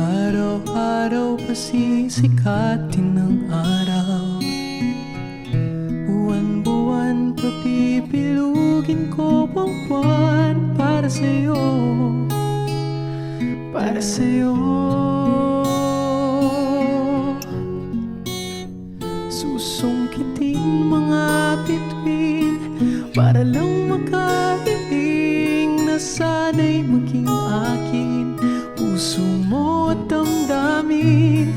Araw-araw pasisikatin ng araw. Buwan-buwan papipilugin ko buwan Para sa'yo. Para sa'yo. Susungkitin mga bituin Para lang maging akin Puso mo at damdamin.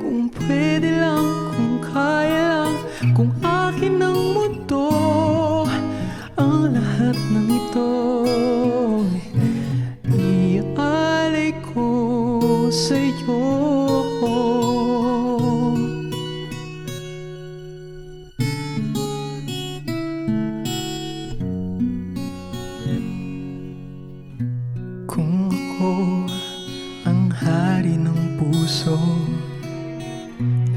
Kung pwede lang, kung kaya lang Kung akin ang mundo Ang lahat ng ito puso.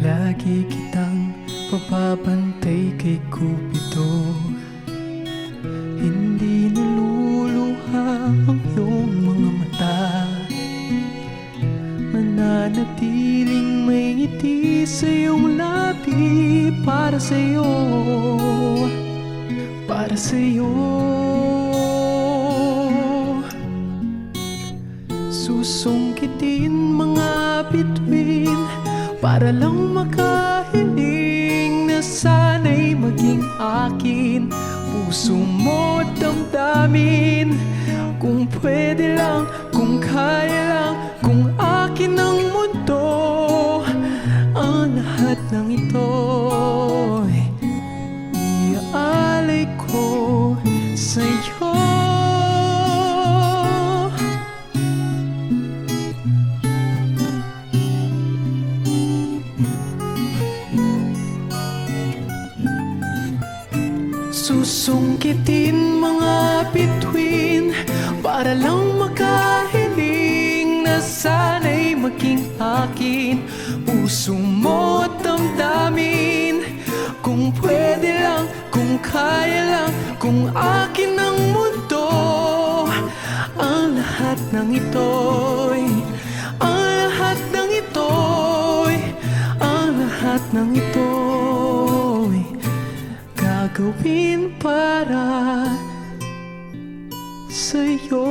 Lagi kitang papabantay kay Cupido Hindi naluluha ang iyong mga mata. Mananatiling may ngiti sa iyong labi Para sa'yo. Para sa'yo Susungkitin mga bituin Para lang makahiling Na sana'y maging akin. Puso mo at damdamin Kung pwede lang, kung kaya lang Kung akin ang mundo Ang lahat ng ito Susungkitin mga bituin Para lang makahiling Na sana'y maging akin. Puso mo at damdamin Kung pwede lang, kung kaya lang Kung akin ang mundo. Ang lahat ng ito'y Ang lahat ng ito'y Ang lahat ng ito'y Gagawin para sa'yo.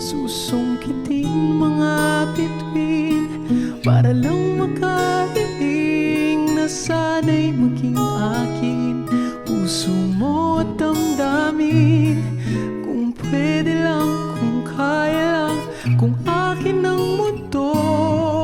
Susungkitin mga bituin Para lang makahiling Na sana'y maging akin Puso mo at damdamin